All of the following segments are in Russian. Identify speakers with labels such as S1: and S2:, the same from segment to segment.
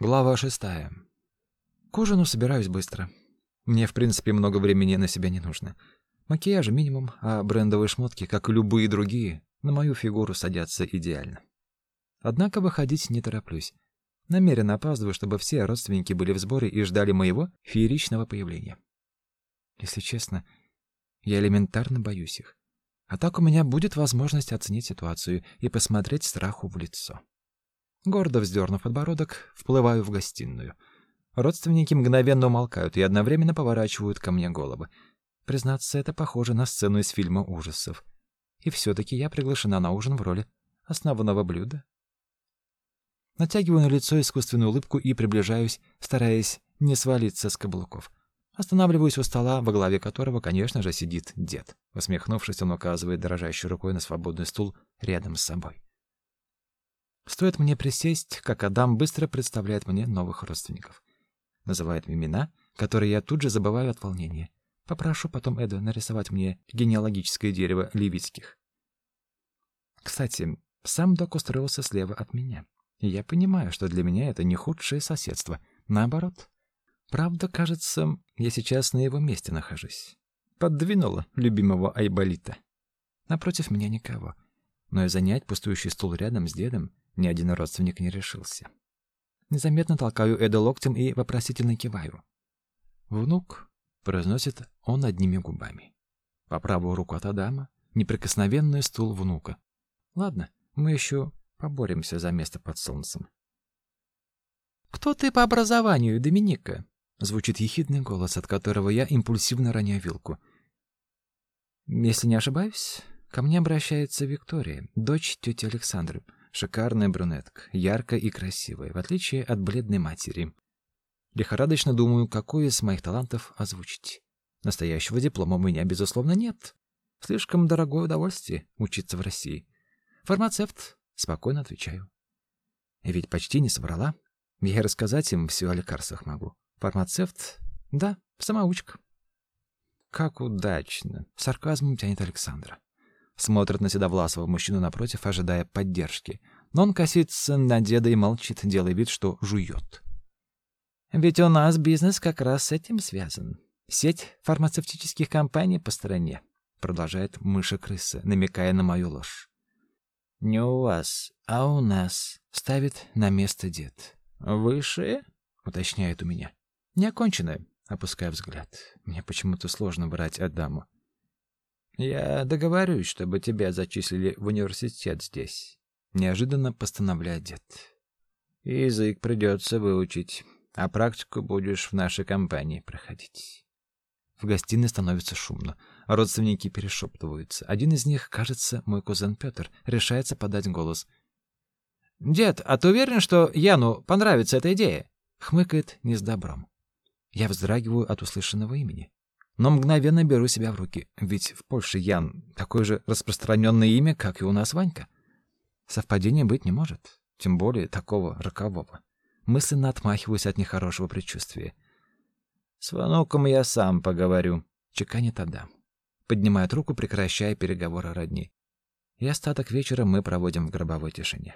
S1: Глава шестая. К ужину собираюсь быстро. Мне, в принципе, много времени на себя не нужно. Макияжа минимум, а брендовые шмотки, как и любые другие, на мою фигуру садятся идеально. Однако выходить не тороплюсь. Намеренно опаздываю, чтобы все родственники были в сборе и ждали моего фееричного появления. Если честно, я элементарно боюсь их. А так у меня будет возможность оценить ситуацию и посмотреть страху в лицо. Гордо вздернув подбородок, вплываю в гостиную. Родственники мгновенно умолкают и одновременно поворачивают ко мне головы. Признаться, это похоже на сцену из фильма ужасов. И все-таки я приглашена на ужин в роли основного блюда. Натягиваю на лицо искусственную улыбку и приближаюсь, стараясь не свалиться с каблуков. Останавливаюсь у стола, во главе которого, конечно же, сидит дед. Усмехнувшись, он указывает дрожащей рукой на свободный стул рядом с собой. Стоит мне присесть, как Адам быстро представляет мне новых родственников. Называет имена, которые я тут же забываю от волнения. Попрошу потом Эду нарисовать мне генеалогическое дерево Левицких. Кстати, сам док устроился слева от меня. И я понимаю, что для меня это не худшее соседство. Наоборот. Правда, кажется, я сейчас на его месте нахожусь. Поддвинула любимого Айболита. Напротив меня никого. Но и занять пустующий стул рядом с дедом ни один родственник не решился. Незаметно толкаю Эда локтем и вопросительно киваю. «Внук», — произносит он одними губами. По правую руку от Адама — неприкосновенный стул внука. Ладно, мы еще поборемся за место под солнцем. «Кто ты по образованию, Доминика?» — звучит ехидный голос, от которого я импульсивно роняю вилку. Если не ошибаюсь, ко мне обращается Виктория, дочь тети Александры — Шикарная брюнетка, яркая и красивая, в отличие от бледной матери. Лихорадочно думаю, какой из моих талантов озвучить. Настоящего диплома у меня, безусловно, нет. Слишком дорогое удовольствие учиться в России. Фармацевт, спокойно отвечаю. Ведь почти не соврала. Я рассказать им все о лекарствах могу. Фармацевт, да, самоучка. Как удачно. Сарказмом тянет Александра. Смотрит на седовласого мужчину напротив, ожидая поддержки. Но он косится на деда и молчит, делая вид, что жует. «Ведь у нас бизнес как раз с этим связан. Сеть фармацевтических компаний по стране», — продолжает мыша-крыса, намекая на мою ложь. «Не у вас, а у нас», — ставит на место дед. «Выше?» — уточняет у меня. «Не окончено», — опуская взгляд. Мне почему-то сложно брать Адаму. Я договорюсь, чтобы тебя зачислили в университет здесь. Неожиданно постановляет дед. Язык придется выучить, а практику будешь в нашей компании проходить. В гостиной становится шумно. Родственники перешептываются. Один из них, кажется, мой кузен Петр, решается подать голос. «Дед, а ты уверен, что Яну понравится эта идея?» Хмыкает не с добром. Я вздрагиваю от услышанного имени но мгновенно беру себя в руки, ведь в Польше Ян такое же распространенное имя, как и у нас Ванька. Совпадения быть не может, тем более такого рокового. Мысленно отмахиваюсь от нехорошего предчувствия. «С внуком я сам поговорю», — чеканит Адам. Поднимает руку, прекращая переговоры родни. И остаток вечера мы проводим в гробовой тишине.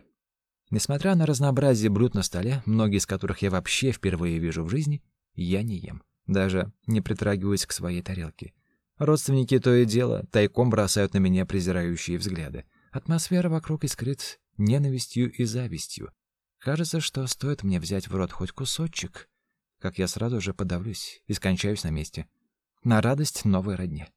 S1: Несмотря на разнообразие блюд на столе, многие из которых я вообще впервые вижу в жизни, я не ем даже не притрагиваясь к своей тарелке. Родственники то и дело тайком бросают на меня презирающие взгляды. Атмосфера вокруг искрит ненавистью и завистью. Кажется, что стоит мне взять в рот хоть кусочек, как я сразу же подавлюсь и скончаюсь на месте. На радость новой родне.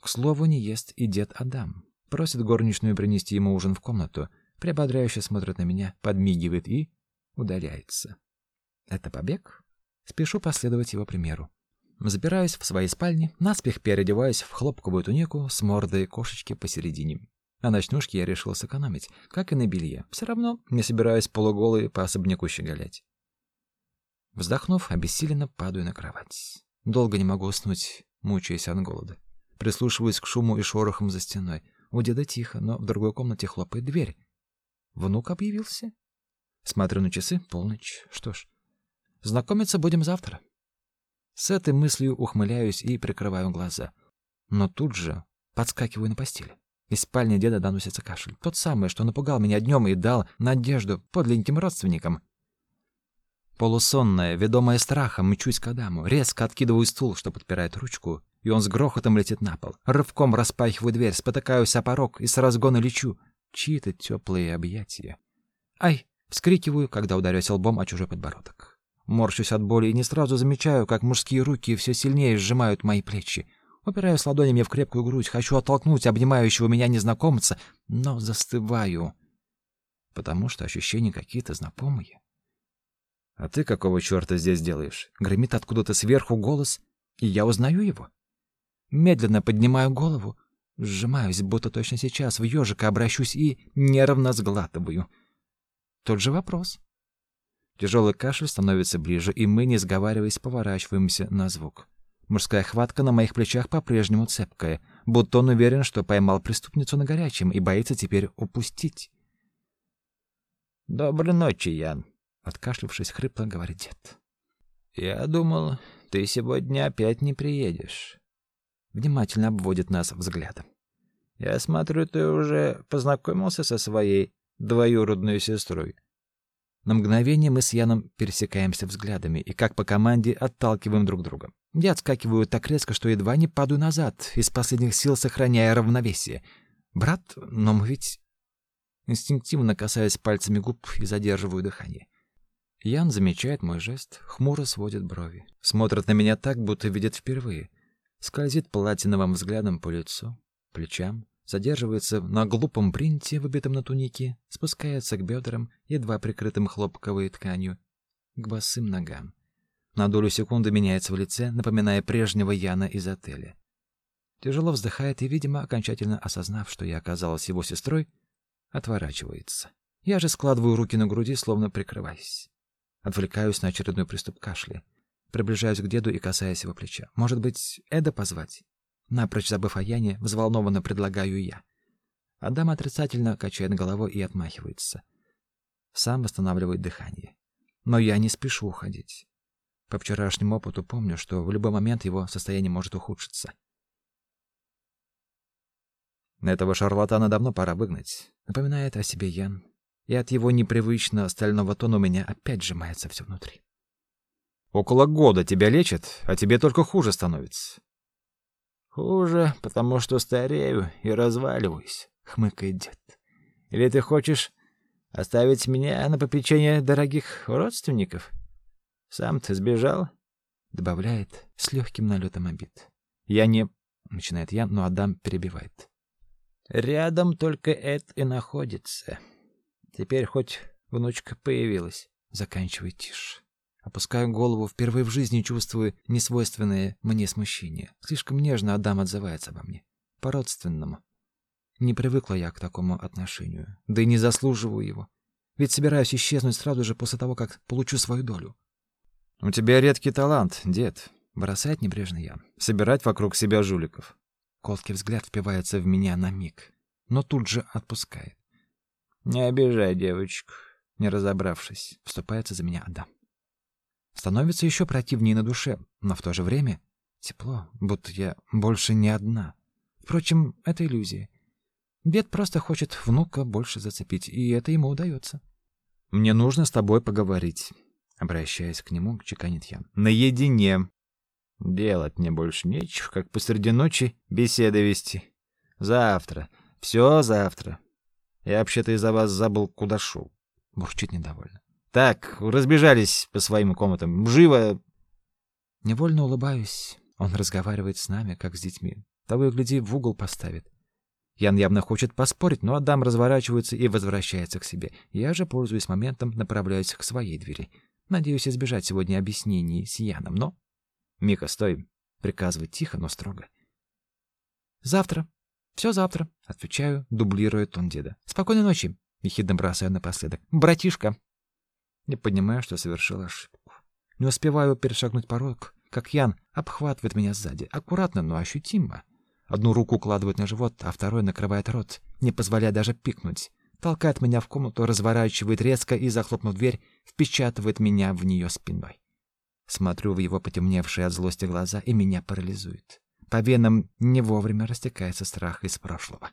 S1: К слову, не ест и дед Адам. Просит горничную принести ему ужин в комнату, приободряюще смотрит на меня, подмигивает и удаляется. Это побег? Спешу последовать его примеру. Забираюсь в своей спальне, наспех переодеваюсь в хлопковую тунику с мордой кошечки посередине. А ночнушки я решил сэкономить, как и на белье. Все равно не собираюсь полуголый по особняку щеголять. Вздохнув, обессиленно падаю на кровать. Долго не могу уснуть, мучаясь от голода. Прислушиваюсь к шуму и шорохам за стеной. У деда тихо, но в другой комнате хлопает дверь. Внук объявился. Смотрю на часы, полночь. Что ж, Знакомиться будем завтра. С этой мыслью ухмыляюсь и прикрываю глаза. Но тут же подскакиваю на постели. Из спальни деда доносится кашель. Тот самый, что напугал меня днем и дал надежду подленьким родственникам. Полусонная, ведомая страхом, мчусь к Адаму, резко откидываю стул, что подпирает ручку, и он с грохотом летит на пол. Рывком распахиваю дверь, спотыкаюсь о порог и с разгона лечу. Чьи-то теплые объятия. «Ай!» — вскрикиваю, когда ударяюсь лбом о чужой подбородок. Морщусь от боли и не сразу замечаю, как мужские руки все сильнее сжимают мои плечи. Упираюсь ладонями в крепкую грудь, хочу оттолкнуть обнимающего меня незнакомца, но застываю, потому что ощущения какие-то знакомые. «А ты какого черта здесь делаешь?» Гремит откуда-то сверху голос, и я узнаю его. Медленно поднимаю голову, сжимаюсь, будто точно сейчас в ежика обращусь и нервно сглатываю. Тот же вопрос. Тяжелый кашель становится ближе, и мы, не сговариваясь, поворачиваемся на звук. Мужская хватка на моих плечах по-прежнему цепкая, будто он уверен, что поймал преступницу на горячем и боится теперь упустить. «Доброй ночи, Ян», — откашлявшись хрипло, говорит дед. «Я думал, ты сегодня опять не приедешь». Внимательно обводит нас взглядом. «Я смотрю, ты уже познакомился со своей двоюродной сестрой». На мгновение мы с Яном пересекаемся взглядами и, как по команде, отталкиваем друг друга. Я отскакиваю так резко, что едва не падаю назад, из последних сил сохраняя равновесие. «Брат, но мы ведь...» Инстинктивно касаясь пальцами губ и задерживаю дыхание. Ян замечает мой жест, хмуро сводит брови. Смотрит на меня так, будто видит впервые. Скользит платиновым взглядом по лицу, плечам, задерживается на глупом принте, выбитом на тунике, спускается к бедрам, едва прикрытым хлопковой тканью, к босым ногам. На долю секунды меняется в лице, напоминая прежнего Яна из отеля. Тяжело вздыхает и, видимо, окончательно осознав, что я оказалась его сестрой, отворачивается. Я же складываю руки на груди, словно прикрываясь. Отвлекаюсь на очередной приступ кашля. Приближаюсь к деду и касаясь его плеча. Может быть, Эда позвать? Напрочь забыв о Яне, взволнованно предлагаю я. Адам отрицательно качает головой и отмахивается. Сам восстанавливает дыхание. Но я не спешу уходить. По вчерашнему опыту помню, что в любой момент его состояние может ухудшиться. Этого шарлатана давно пора выгнать. Напоминает о себе Ян. И от его непривычно стального тона у меня опять сжимается все внутри. Около года тебя лечат, а тебе только хуже становится. Хуже, потому что старею и разваливаюсь, хмыкает дед. Или ты хочешь оставить меня на попечение дорогих родственников? Сам ты сбежал? Добавляет с легким налетом обид. Я не... Начинает я, но Адам перебивает. Рядом только Эд и находится. Теперь хоть внучка появилась. Заканчивай тише. Опускаю голову, впервые в жизни чувствую несвойственное мне смущение. Слишком нежно Адам отзывается обо мне. По-родственному. Не привыкла я к такому отношению. Да и не заслуживаю его. Ведь собираюсь исчезнуть сразу же после того, как получу свою долю. «У тебя редкий талант, дед», — бросает небрежно Ян. «Собирать вокруг себя жуликов. Колкий взгляд впивается в меня на миг, но тут же отпускает. «Не обижай девочку», — не разобравшись, вступается за меня Адам. Становится еще противнее на душе, но в то же время тепло, будто я больше не одна. Впрочем, это иллюзия. Дед просто хочет внука больше зацепить, и это ему удается. «Мне нужно с тобой поговорить», — обращаясь к нему, чеканит Ян. «Наедине». Делать мне больше нечего, как посреди ночи беседы вести. Завтра. Все завтра. Я вообще-то из-за вас забыл, куда шел. Бурчит недовольно. Так, разбежались по своим комнатам. Живо. Невольно улыбаюсь. Он разговаривает с нами, как с детьми. Того и гляди, в угол поставит. Ян явно хочет поспорить, но Адам разворачивается и возвращается к себе. Я же, пользуясь моментом, направляюсь к своей двери. Надеюсь избежать сегодня объяснений с Яном, но «Мика, стой!» — приказывает тихо, но строго. «Завтра. Все завтра», — отвечаю, дублируя тон деда. «Спокойной ночи!» — ехидно бросаю напоследок. «Братишка!» Не понимаю, что совершил ошибку. Не успеваю перешагнуть порог, как Ян обхватывает меня сзади. Аккуратно, но ощутимо. Одну руку укладывает на живот, а второй накрывает рот, не позволяя даже пикнуть. Толкает меня в комнату, разворачивает резко и, захлопнув дверь, впечатывает меня в нее спиной. Смотрю в его потемневшие от злости глаза, и меня парализует. По венам не вовремя растекается страх из прошлого.